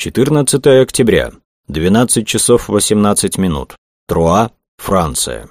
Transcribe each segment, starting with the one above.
14 октября, 12 часов 18 минут. Труа, Франция.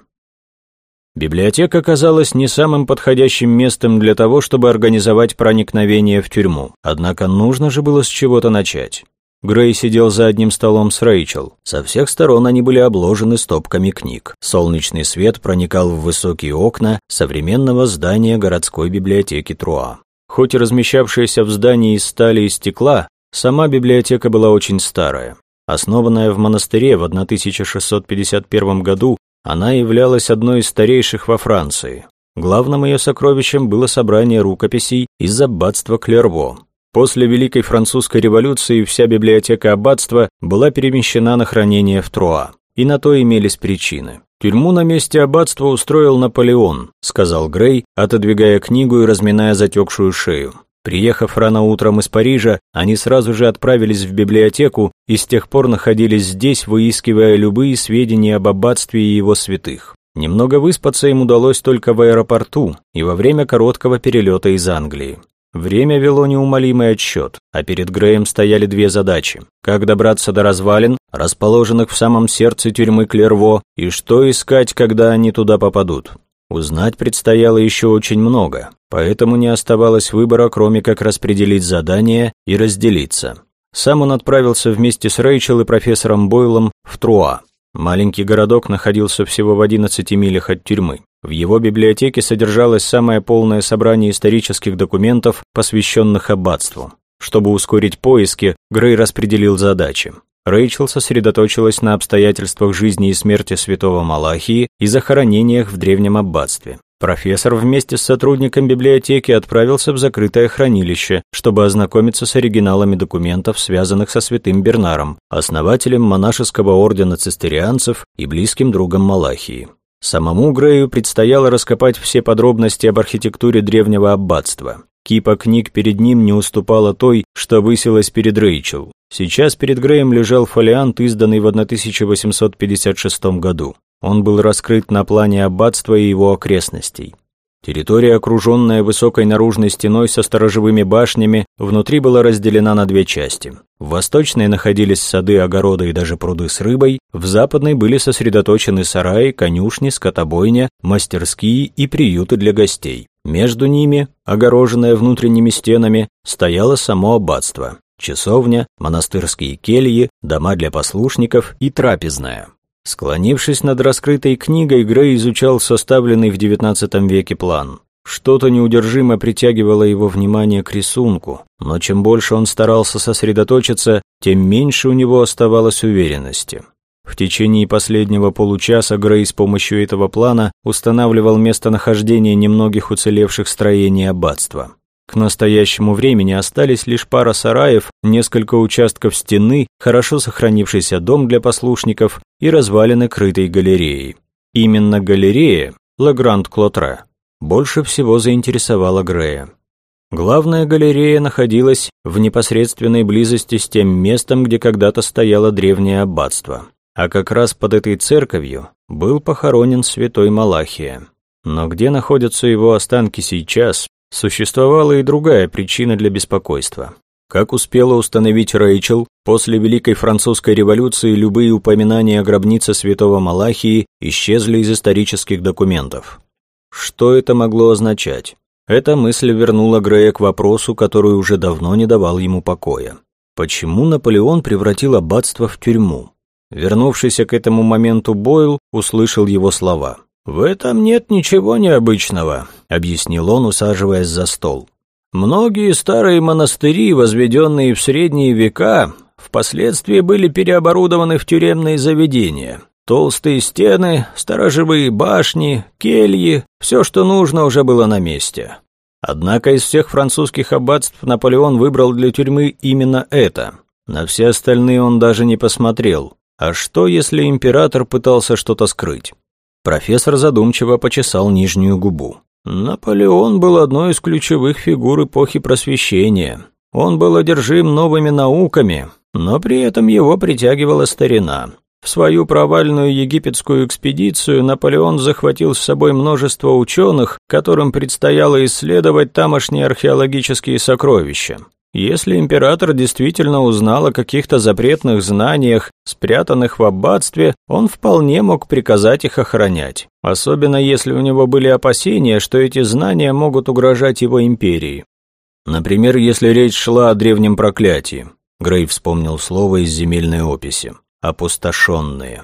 Библиотека казалась не самым подходящим местом для того, чтобы организовать проникновение в тюрьму. Однако нужно же было с чего-то начать. Грей сидел за одним столом с Рэйчел. Со всех сторон они были обложены стопками книг. Солнечный свет проникал в высокие окна современного здания городской библиотеки Труа. Хоть и размещавшаяся в здании из стали и стекла, сама библиотека была очень старая. Основанная в монастыре в 1651 году, она являлась одной из старейших во Франции. Главным ее сокровищем было собрание рукописей из аббатства Клерво. После Великой Французской революции вся библиотека аббатства была перемещена на хранение в Труа. И на то имелись причины. «Тюрьму на месте аббатства устроил Наполеон», — сказал Грей, отодвигая книгу и разминая затекшую шею. Приехав рано утром из Парижа, они сразу же отправились в библиотеку и с тех пор находились здесь, выискивая любые сведения об аббатстве и его святых. Немного выспаться им удалось только в аэропорту и во время короткого перелета из Англии. Время вело неумолимый отсчет, а перед Греем стояли две задачи. Как добраться до развалин, расположенных в самом сердце тюрьмы Клерво, и что искать, когда они туда попадут. Узнать предстояло еще очень много, поэтому не оставалось выбора, кроме как распределить задания и разделиться. Сам он отправился вместе с Рэйчел и профессором Бойлом в Труа. Маленький городок находился всего в 11 милях от тюрьмы. В его библиотеке содержалось самое полное собрание исторических документов, посвященных аббатству. Чтобы ускорить поиски, Грей распределил задачи. Рэйчел сосредоточилась на обстоятельствах жизни и смерти святого Малахии и захоронениях в древнем аббатстве. Профессор вместе с сотрудником библиотеки отправился в закрытое хранилище, чтобы ознакомиться с оригиналами документов, связанных со святым Бернаром, основателем монашеского ордена цистерианцев и близким другом Малахии. Самому Грею предстояло раскопать все подробности об архитектуре древнего аббатства. Кипа книг перед ним не уступала той, что высилась перед Рэйчел. Сейчас перед Греем лежал фолиант, изданный в 1856 году. Он был раскрыт на плане аббатства и его окрестностей. Территория, окруженная высокой наружной стеной со сторожевыми башнями, внутри была разделена на две части. В восточной находились сады, огороды и даже пруды с рыбой, в западной были сосредоточены сараи, конюшни, скотобойня, мастерские и приюты для гостей. Между ними, огороженное внутренними стенами, стояло само аббатство, часовня, монастырские кельи, дома для послушников и трапезная. Склонившись над раскрытой книгой, Грей изучал составленный в XIX веке план. Что-то неудержимо притягивало его внимание к рисунку, но чем больше он старался сосредоточиться, тем меньше у него оставалось уверенности. В течение последнего получаса Грей с помощью этого плана устанавливал местонахождение немногих уцелевших строений аббатства. К настоящему времени остались лишь пара сараев, несколько участков стены, хорошо сохранившийся дом для послушников и развалины крытой галереи. Именно галерея, Лагранд Клотре, больше всего заинтересовала Грея. Главная галерея находилась в непосредственной близости с тем местом, где когда-то стояло древнее аббатство. А как раз под этой церковью был похоронен святой Малахия. Но где находятся его останки сейчас, Существовала и другая причина для беспокойства. Как успела установить Рэйчел, после Великой Французской революции любые упоминания о гробнице святого Малахии исчезли из исторических документов. Что это могло означать? Эта мысль вернула Грея к вопросу, который уже давно не давал ему покоя. Почему Наполеон превратил аббатство в тюрьму? Вернувшийся к этому моменту Бойл услышал его слова. «В этом нет ничего необычного», — объяснил он, усаживаясь за стол. «Многие старые монастыри, возведенные в средние века, впоследствии были переоборудованы в тюремные заведения. Толстые стены, сторожевые башни, кельи, все, что нужно, уже было на месте. Однако из всех французских аббатств Наполеон выбрал для тюрьмы именно это. На все остальные он даже не посмотрел. А что, если император пытался что-то скрыть? Профессор задумчиво почесал нижнюю губу. Наполеон был одной из ключевых фигур эпохи Просвещения. Он был одержим новыми науками, но при этом его притягивала старина. В свою провальную египетскую экспедицию Наполеон захватил с собой множество ученых, которым предстояло исследовать тамошние археологические сокровища. Если император действительно узнал о каких-то запретных знаниях, спрятанных в аббатстве, он вполне мог приказать их охранять. Особенно если у него были опасения, что эти знания могут угрожать его империи. Например, если речь шла о древнем проклятии. Грей вспомнил слово из земельной описи. «Опустошенные».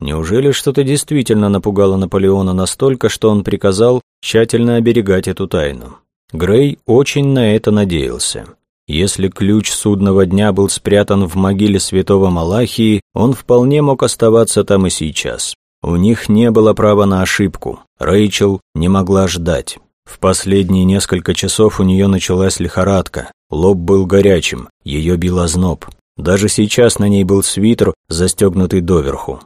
Неужели что-то действительно напугало Наполеона настолько, что он приказал тщательно оберегать эту тайну? Грей очень на это надеялся. Если ключ судного дня был спрятан в могиле святого Малахии, он вполне мог оставаться там и сейчас. У них не было права на ошибку. Рэйчел не могла ждать. В последние несколько часов у нее началась лихорадка. Лоб был горячим, ее бил озноб. Даже сейчас на ней был свитер, застегнутый доверху.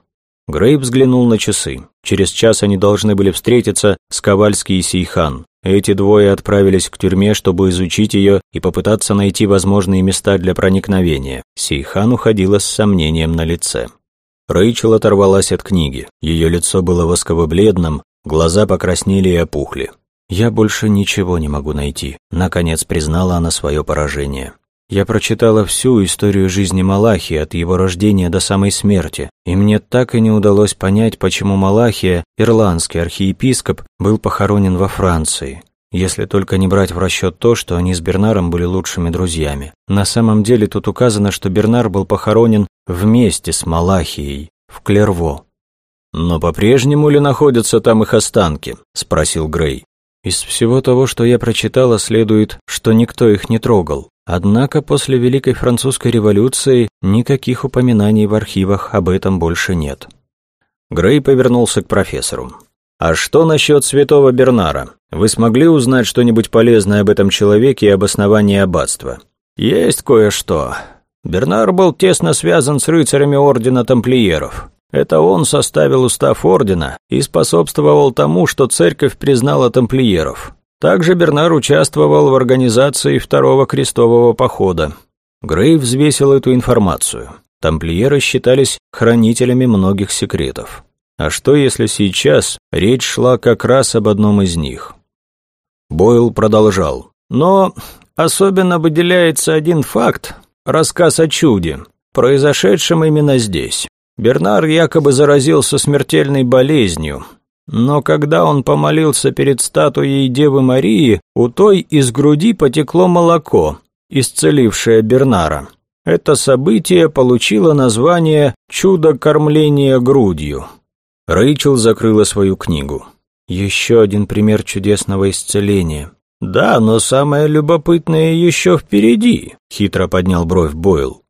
Грей взглянул на часы. Через час они должны были встретиться с Ковальский и Сейхан. Эти двое отправились к тюрьме, чтобы изучить ее и попытаться найти возможные места для проникновения. Сейхан уходила с сомнением на лице. Рэйчел оторвалась от книги. Ее лицо было восково-бледным, глаза покраснели и опухли. «Я больше ничего не могу найти», — наконец признала она свое поражение. Я прочитала всю историю жизни Малахии от его рождения до самой смерти, и мне так и не удалось понять, почему Малахия, ирландский архиепископ, был похоронен во Франции. Если только не брать в расчет то, что они с Бернаром были лучшими друзьями. На самом деле тут указано, что Бернар был похоронен вместе с Малахией в Клерво. «Но по-прежнему ли находятся там их останки?» – спросил Грей. «Из всего того, что я прочитала, следует, что никто их не трогал. Однако после Великой Французской революции никаких упоминаний в архивах об этом больше нет. Грей повернулся к профессору. «А что насчет святого Бернара? Вы смогли узнать что-нибудь полезное об этом человеке и об основании аббатства?» «Есть кое-что. Бернар был тесно связан с рыцарями Ордена Тамплиеров. Это он составил устав Ордена и способствовал тому, что церковь признала тамплиеров. Также Бернар участвовал в организации Второго крестового похода. Грей взвесил эту информацию. Тамплиеры считались хранителями многих секретов. А что если сейчас речь шла как раз об одном из них? Бойл продолжал. Но особенно выделяется один факт, рассказ о чуде, произошедшем именно здесь. Бернар якобы заразился смертельной болезнью, но когда он помолился перед статуей Девы Марии, у той из груди потекло молоко, исцелившее Бернара. Это событие получило название «Чудо кормления грудью». Рэйчел закрыла свою книгу. Еще один пример чудесного исцеления. «Да, но самое любопытное еще впереди», — хитро поднял бровь Бойл.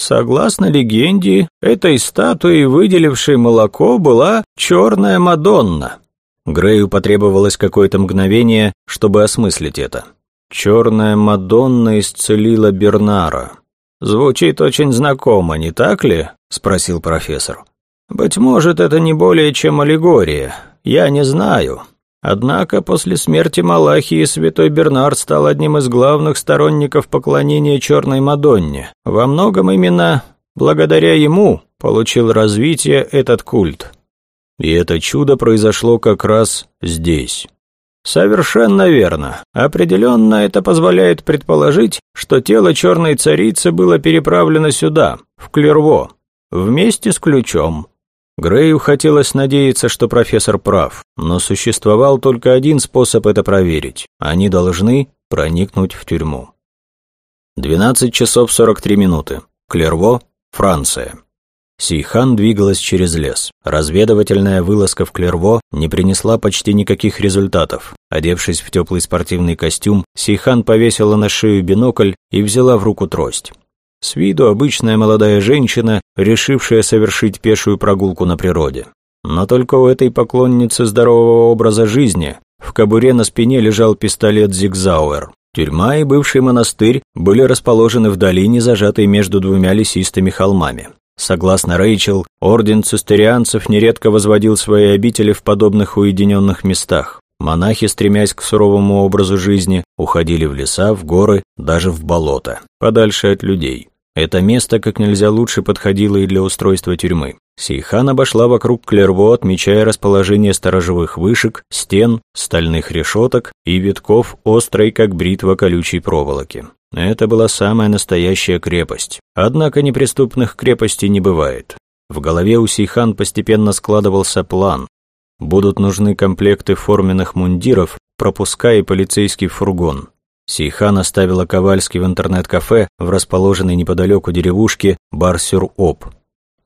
Согласно легенде, этой статуей, выделившей молоко, была черная Мадонна. Грею потребовалось какое-то мгновение, чтобы осмыслить это. Черная Мадонна исцелила Бернара. Звучит очень знакомо, не так ли? спросил профессор. Быть может, это не более чем аллегория. Я не знаю. Однако после смерти Малахии святой Бернард стал одним из главных сторонников поклонения Черной Мадонне. Во многом именно благодаря ему получил развитие этот культ. И это чудо произошло как раз здесь. Совершенно верно. Определенно это позволяет предположить, что тело черной царицы было переправлено сюда, в Клерво, вместе с ключом. Грею хотелось надеяться, что профессор прав, но существовал только один способ это проверить. Они должны проникнуть в тюрьму. 12 часов 43 минуты. Клерво, Франция. Сейхан двигалась через лес. Разведывательная вылазка в Клерво не принесла почти никаких результатов. Одевшись в теплый спортивный костюм, Сейхан повесила на шею бинокль и взяла в руку трость. С виду обычная молодая женщина, решившая совершить пешую прогулку на природе. Но только у этой поклонницы здорового образа жизни в кобуре на спине лежал пистолет Зигзауэр. Тюрьма и бывший монастырь были расположены в долине, зажатой между двумя лесистыми холмами. Согласно Рэйчел, орден цистерианцев нередко возводил свои обители в подобных уединенных местах. Монахи, стремясь к суровому образу жизни, уходили в леса, в горы, даже в болото, подальше от людей. Это место как нельзя лучше подходило и для устройства тюрьмы. Сейхан обошла вокруг Клерво, отмечая расположение сторожевых вышек, стен, стальных решеток и витков острой, как бритва колючей проволоки. Это была самая настоящая крепость. Однако неприступных крепостей не бывает. В голове у Сейхан постепенно складывался план. Будут нужны комплекты форменных мундиров, пропуска и полицейский фургон. Сейхан оставила Ковальский в интернет-кафе в расположенной неподалеку деревушке Бар-Сюр-Об.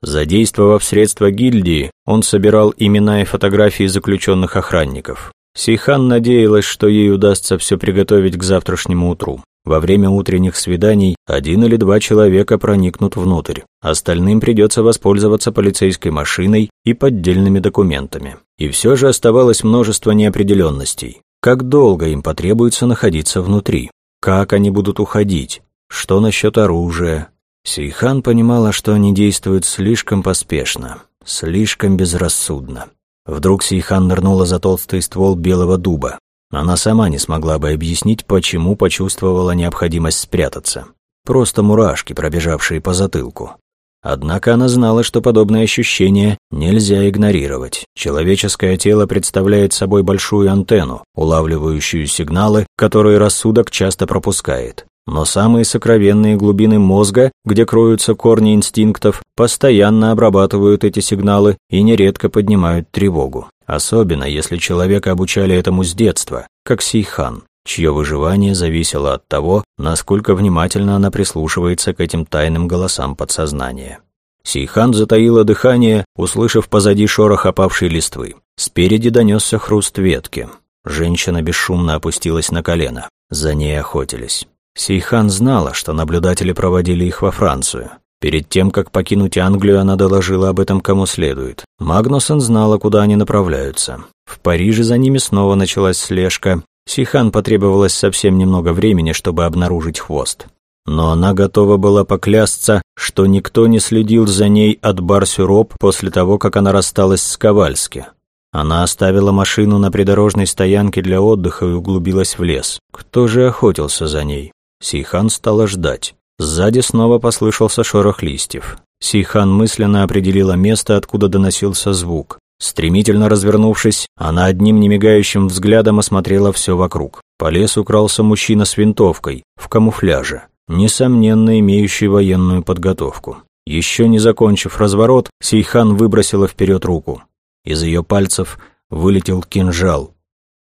Задействовав средства гильдии, он собирал имена и фотографии заключенных охранников. Сейхан надеялась, что ей удастся все приготовить к завтрашнему утру. Во время утренних свиданий один или два человека проникнут внутрь. Остальным придется воспользоваться полицейской машиной и поддельными документами. И все же оставалось множество неопределенностей. Как долго им потребуется находиться внутри? Как они будут уходить? Что насчет оружия? Сейхан понимала, что они действуют слишком поспешно, слишком безрассудно. Вдруг Сейхан нырнула за толстый ствол белого дуба. Она сама не смогла бы объяснить, почему почувствовала необходимость спрятаться. Просто мурашки, пробежавшие по затылку. Однако она знала, что подобные ощущения нельзя игнорировать. Человеческое тело представляет собой большую антенну, улавливающую сигналы, которые рассудок часто пропускает. Но самые сокровенные глубины мозга, где кроются корни инстинктов, постоянно обрабатывают эти сигналы и нередко поднимают тревогу. Особенно, если человека обучали этому с детства, как Сейхан, чье выживание зависело от того, насколько внимательно она прислушивается к этим тайным голосам подсознания. Сейхан затаила дыхание, услышав позади шорох опавшей листвы. Спереди донесся хруст ветки. Женщина бесшумно опустилась на колено. За ней охотились. Сейхан знала, что наблюдатели проводили их во Францию. Перед тем, как покинуть Англию, она доложила об этом кому следует. Магнусон знала, куда они направляются. В Париже за ними снова началась слежка. Сихан потребовалось совсем немного времени, чтобы обнаружить хвост. Но она готова была поклясться, что никто не следил за ней от Барсюроп после того, как она рассталась с Ковальски. Она оставила машину на придорожной стоянке для отдыха и углубилась в лес. Кто же охотился за ней? Сейхан стала ждать. Сзади снова послышался шорох листьев. Сейхан мысленно определила место, откуда доносился звук. Стремительно развернувшись, она одним немигающим взглядом осмотрела все вокруг. По лесу крался мужчина с винтовкой, в камуфляже, несомненно имеющий военную подготовку. Еще не закончив разворот, Сейхан выбросила вперед руку. Из ее пальцев вылетел кинжал.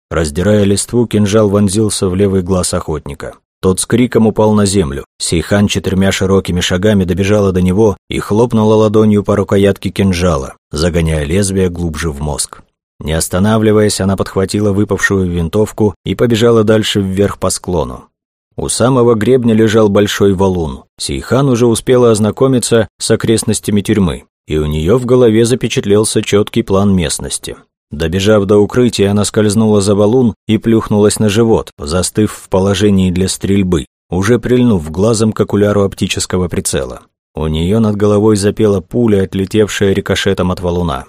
Раздирая листву, кинжал вонзился в левый глаз охотника. Тот с криком упал на землю. Сейхан четырьмя широкими шагами добежала до него и хлопнула ладонью по рукоятке кинжала, загоняя лезвие глубже в мозг. Не останавливаясь, она подхватила выпавшую винтовку и побежала дальше вверх по склону. У самого гребня лежал большой валун. Сейхан уже успела ознакомиться с окрестностями тюрьмы, и у нее в голове запечатлелся четкий план местности. Добежав до укрытия, она скользнула за валун и плюхнулась на живот, застыв в положении для стрельбы, уже прильнув глазом к окуляру оптического прицела. У нее над головой запела пуля, отлетевшая рикошетом от валуна.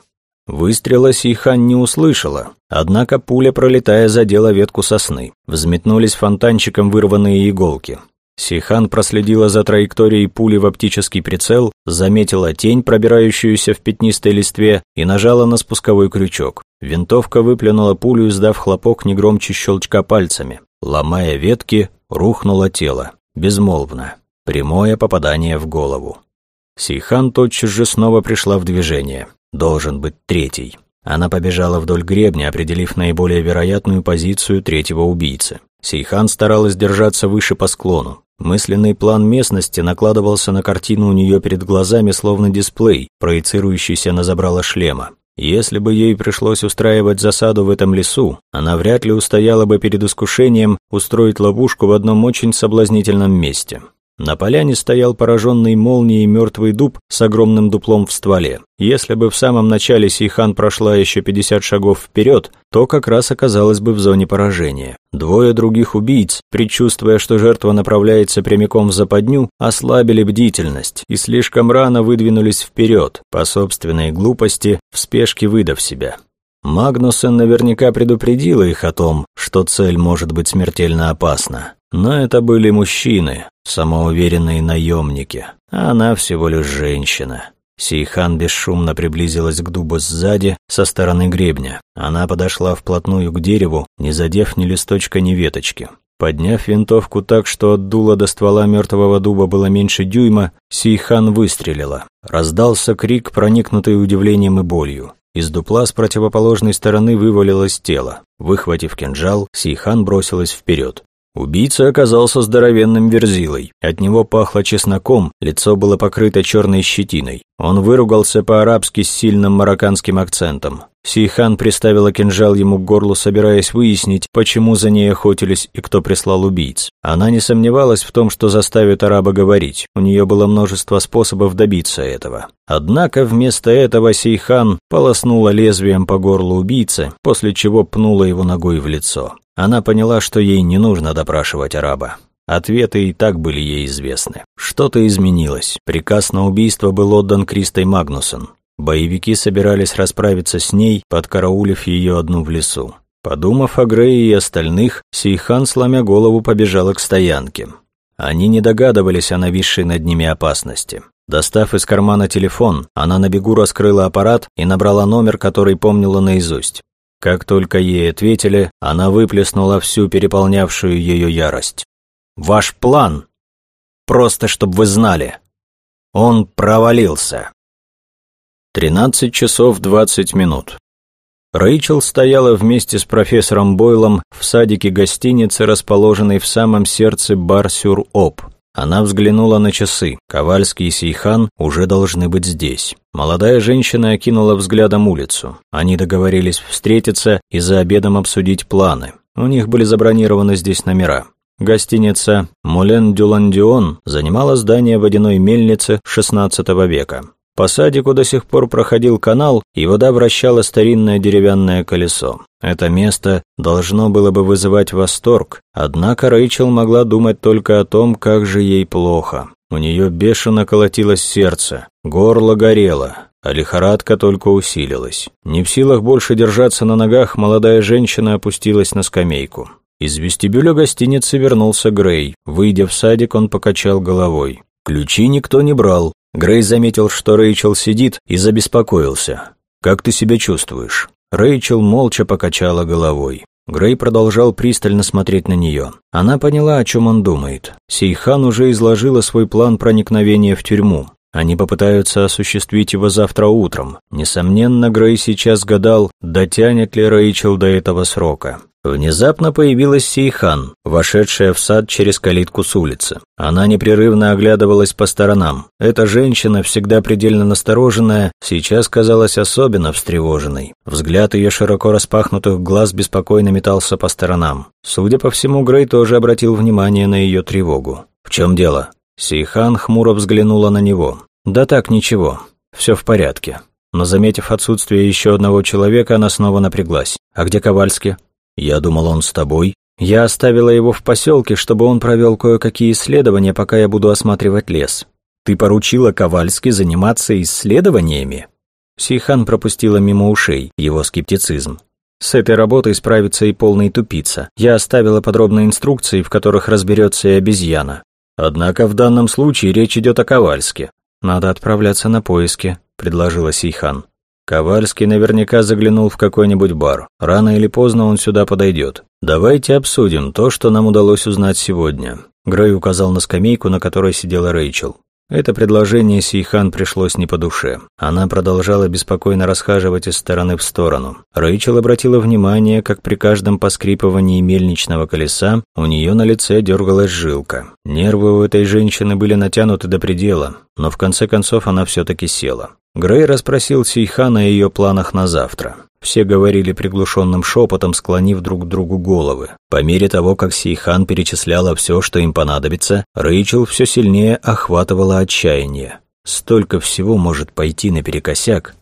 Выстрела Сейхан не услышала, однако пуля, пролетая, задела ветку сосны. Взметнулись фонтанчиком вырванные иголки. Сейхан проследила за траекторией пули в оптический прицел, заметила тень, пробирающуюся в пятнистой листве, и нажала на спусковой крючок. Винтовка выплюнула пулю, издав хлопок негромче щелчка пальцами. Ломая ветки, рухнуло тело. Безмолвно. Прямое попадание в голову. Сейхан тотчас же снова пришла в движение. Должен быть третий. Она побежала вдоль гребня, определив наиболее вероятную позицию третьего убийцы. Сейхан старалась держаться выше по склону. Мысленный план местности накладывался на картину у нее перед глазами, словно дисплей, проецирующийся на забрало шлема. Если бы ей пришлось устраивать засаду в этом лесу, она вряд ли устояла бы перед искушением устроить ловушку в одном очень соблазнительном месте. На поляне стоял пораженный молнией мертвый дуб с огромным дуплом в стволе. Если бы в самом начале Сейхан прошла еще 50 шагов вперед, то как раз оказалась бы в зоне поражения. Двое других убийц, предчувствуя, что жертва направляется прямиком в западню, ослабили бдительность и слишком рано выдвинулись вперед, по собственной глупости, в спешке выдав себя. Магнусен наверняка предупредила их о том, что цель может быть смертельно опасна. Но это были мужчины, самоуверенные наемники, а она всего лишь женщина. Сейхан бесшумно приблизилась к дубу сзади, со стороны гребня. Она подошла вплотную к дереву, не задев ни листочка, ни веточки. Подняв винтовку так, что от дула до ствола мертвого дуба было меньше дюйма, Сейхан выстрелила. Раздался крик, проникнутый удивлением и болью. Из дупла с противоположной стороны вывалилось тело. Выхватив кинжал, Сейхан бросилась вперед. Убийца оказался здоровенным верзилой. От него пахло чесноком, лицо было покрыто черной щетиной. Он выругался по-арабски с сильным марокканским акцентом. Сейхан приставила кинжал ему к горлу, собираясь выяснить, почему за ней охотились и кто прислал убийц. Она не сомневалась в том, что заставит араба говорить. У нее было множество способов добиться этого. Однако вместо этого Сейхан полоснула лезвием по горлу убийцы, после чего пнула его ногой в лицо. Она поняла, что ей не нужно допрашивать араба. Ответы и так были ей известны. Что-то изменилось. Приказ на убийство был отдан Кристой Магнусон. Боевики собирались расправиться с ней, подкараулив ее одну в лесу. Подумав о Грее и остальных, Сейхан, сломя голову, побежала к стоянке. Они не догадывались о нависшей над ними опасности. Достав из кармана телефон, она на бегу раскрыла аппарат и набрала номер, который помнила наизусть. Как только ей ответили, она выплеснула всю переполнявшую ее ярость. «Ваш план! Просто чтобы вы знали! Он провалился!» 13 часов 20 минут. Рэйчел стояла вместе с профессором Бойлом в садике гостиницы, расположенной в самом сердце Бар-Сюр-Оп. Она взглянула на часы. Ковальский и Сейхан уже должны быть здесь. Молодая женщина окинула взглядом улицу. Они договорились встретиться и за обедом обсудить планы. У них были забронированы здесь номера. Гостиница «Мулен Дюландион» занимала здание водяной мельницы XVI века. По садику до сих пор проходил канал, и вода вращала старинное деревянное колесо. Это место должно было бы вызывать восторг, однако Рэйчел могла думать только о том, как же ей плохо. У нее бешено колотилось сердце, горло горело, а лихорадка только усилилась. Не в силах больше держаться на ногах, молодая женщина опустилась на скамейку. Из вестибюля гостиницы вернулся Грей. Выйдя в садик, он покачал головой. Ключи никто не брал, Грей заметил, что Рэйчел сидит, и забеспокоился. «Как ты себя чувствуешь?» Рэйчел молча покачала головой. Грей продолжал пристально смотреть на нее. Она поняла, о чем он думает. Сейхан уже изложила свой план проникновения в тюрьму. Они попытаются осуществить его завтра утром. Несомненно, Грей сейчас гадал, дотянет ли Рэйчел до этого срока. Внезапно появилась Сейхан, вошедшая в сад через калитку с улицы. Она непрерывно оглядывалась по сторонам. Эта женщина, всегда предельно настороженная, сейчас казалась особенно встревоженной. Взгляд ее широко распахнутых глаз беспокойно метался по сторонам. Судя по всему, Грей тоже обратил внимание на ее тревогу. «В чем дело?» Сейхан хмуро взглянула на него. «Да так, ничего. Все в порядке». Но, заметив отсутствие еще одного человека, она снова напряглась. «А где Ковальский?» «Я думал, он с тобой». «Я оставила его в поселке, чтобы он провел кое-какие исследования, пока я буду осматривать лес». «Ты поручила Ковальски заниматься исследованиями?» Сейхан пропустила мимо ушей его скептицизм. С этой работой справится и полный тупица. Я оставила подробные инструкции, в которых разберется и обезьяна. Однако в данном случае речь идет о Ковальске. Надо отправляться на поиски, предложила Сейхан. Ковальский наверняка заглянул в какой-нибудь бар. Рано или поздно он сюда подойдет. Давайте обсудим то, что нам удалось узнать сегодня. Грей указал на скамейку, на которой сидела Рэйчел. Это предложение Сейхан пришлось не по душе. Она продолжала беспокойно расхаживать из стороны в сторону. Рэйчел обратила внимание, как при каждом поскрипывании мельничного колеса у нее на лице дергалась жилка. Нервы у этой женщины были натянуты до предела, но в конце концов она все-таки села. Грей расспросил Сейхана о ее планах на завтра. Все говорили приглушенным шепотом, склонив друг к другу головы. По мере того, как Сейхан перечисляла все, что им понадобится, Рэйчел все сильнее охватывала отчаяние. Столько всего может пойти наперекосяк.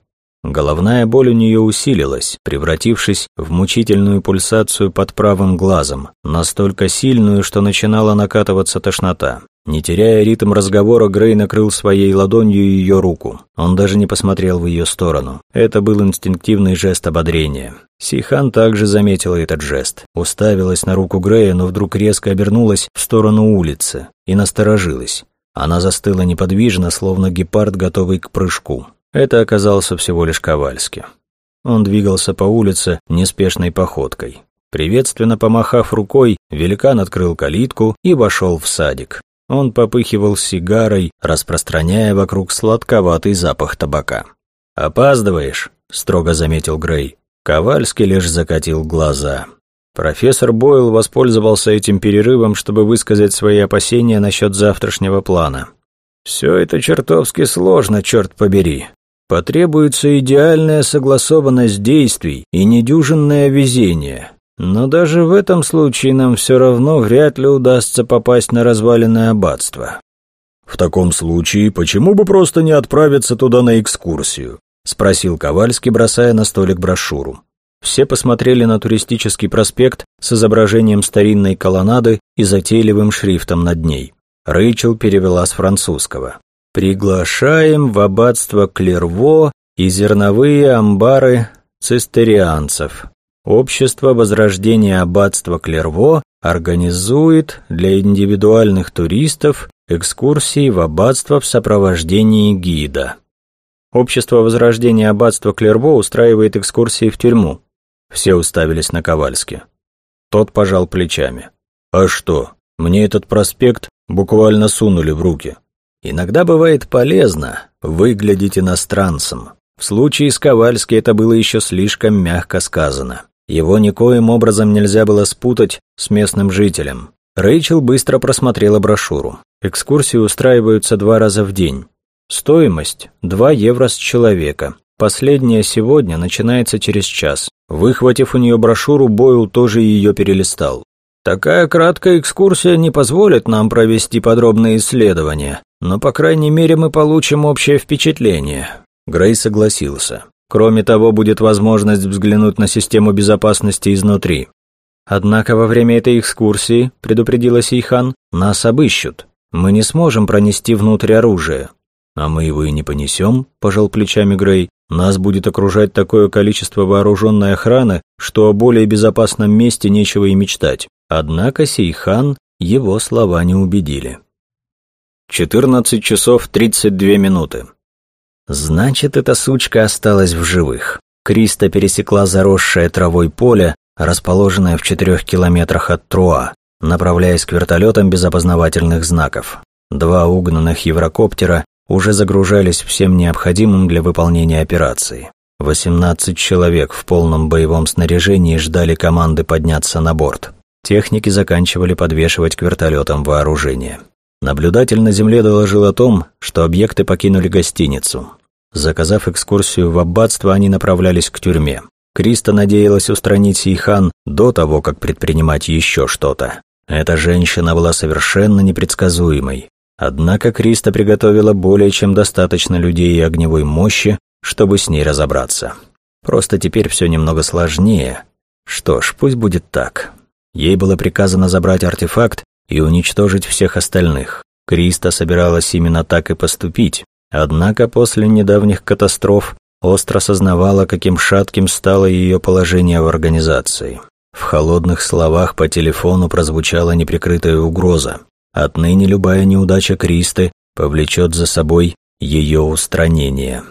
Головная боль у нее усилилась, превратившись в мучительную пульсацию под правым глазом, настолько сильную, что начинала накатываться тошнота. Не теряя ритм разговора, Грей накрыл своей ладонью ее руку. Он даже не посмотрел в ее сторону. Это был инстинктивный жест ободрения. Сихан также заметила этот жест. Уставилась на руку Грея, но вдруг резко обернулась в сторону улицы и насторожилась. Она застыла неподвижно, словно гепард, готовый к прыжку. Это оказался всего лишь Ковальский. Он двигался по улице неспешной походкой. Приветственно помахав рукой, великан открыл калитку и вошел в садик. Он попыхивал сигарой, распространяя вокруг сладковатый запах табака. «Опаздываешь», — строго заметил Грей. Ковальский лишь закатил глаза. Профессор Бойл воспользовался этим перерывом, чтобы высказать свои опасения насчет завтрашнего плана. «Все это чертовски сложно, черт побери. Потребуется идеальная согласованность действий и недюжинное везение. Но даже в этом случае нам все равно вряд ли удастся попасть на разваленное аббатство». «В таком случае, почему бы просто не отправиться туда на экскурсию?» — спросил Ковальский, бросая на столик брошюру. Все посмотрели на туристический проспект с изображением старинной колоннады и затейливым шрифтом над ней. Рэйчел перевела с французского. «Приглашаем в аббатство Клерво и зерновые амбары цистерианцев. Общество Возрождения аббатства Клерво организует для индивидуальных туристов экскурсии в аббатство в сопровождении гида». Общество Возрождения аббатства Клерво устраивает экскурсии в тюрьму. Все уставились на Ковальски. Тот пожал плечами. «А что, мне этот проспект буквально сунули в руки. Иногда бывает полезно выглядеть иностранцем. В случае с Ковальски это было еще слишком мягко сказано. Его никоим образом нельзя было спутать с местным жителем. Рэйчел быстро просмотрела брошюру. Экскурсии устраиваются два раза в день. Стоимость – 2 евро с человека. Последняя сегодня начинается через час. Выхватив у нее брошюру, Бойл тоже ее перелистал. Такая краткая экскурсия не позволит нам провести подробные исследования, но, по крайней мере, мы получим общее впечатление. Грей согласился. Кроме того, будет возможность взглянуть на систему безопасности изнутри. Однако во время этой экскурсии, предупредила Сейхан, нас обыщут. Мы не сможем пронести внутрь оружие. А мы его и не понесем, пожал плечами Грей. Нас будет окружать такое количество вооруженной охраны, что о более безопасном месте нечего и мечтать. Однако Сейхан его слова не убедили. 14 часов 32 минуты. Значит, эта сучка осталась в живых. Криста пересекла заросшее травой поле, расположенное в четырех километрах от Труа, направляясь к вертолетам без опознавательных знаков. Два угнанных еврокоптера уже загружались всем необходимым для выполнения операции. 18 человек в полном боевом снаряжении ждали команды подняться на борт. Техники заканчивали подвешивать к вертолетам вооружение. Наблюдатель на земле доложил о том, что объекты покинули гостиницу. Заказав экскурсию в аббатство, они направлялись к тюрьме. Криста надеялась устранить Сейхан до того, как предпринимать еще что-то. Эта женщина была совершенно непредсказуемой. Однако Криста приготовила более чем достаточно людей и огневой мощи, чтобы с ней разобраться. Просто теперь все немного сложнее. Что ж, пусть будет так. Ей было приказано забрать артефакт и уничтожить всех остальных. Криста собиралась именно так и поступить, однако после недавних катастроф остро сознавала, каким шатким стало ее положение в организации. В холодных словах по телефону прозвучала неприкрытая угроза. Отныне любая неудача Кристы повлечет за собой ее устранение.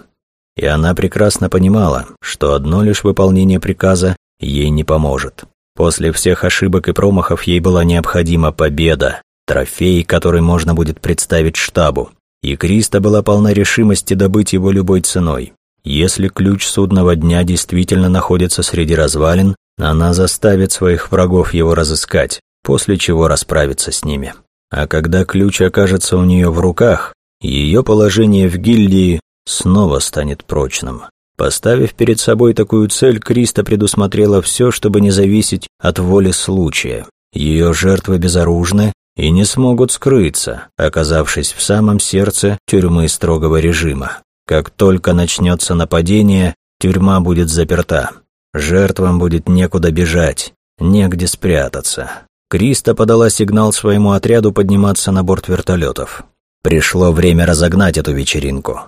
И она прекрасно понимала, что одно лишь выполнение приказа ей не поможет. После всех ошибок и промахов ей была необходима победа, трофей, который можно будет представить штабу. И Криста была полна решимости добыть его любой ценой. Если ключ судного дня действительно находится среди развалин, она заставит своих врагов его разыскать, после чего расправиться с ними. А когда ключ окажется у нее в руках, ее положение в гильдии снова станет прочным. Поставив перед собой такую цель, Криста предусмотрела все, чтобы не зависеть от воли случая. Ее жертвы безоружны и не смогут скрыться, оказавшись в самом сердце тюрьмы строгого режима. Как только начнется нападение, тюрьма будет заперта. Жертвам будет некуда бежать, негде спрятаться. Криста подала сигнал своему отряду подниматься на борт вертолетов. Пришло время разогнать эту вечеринку.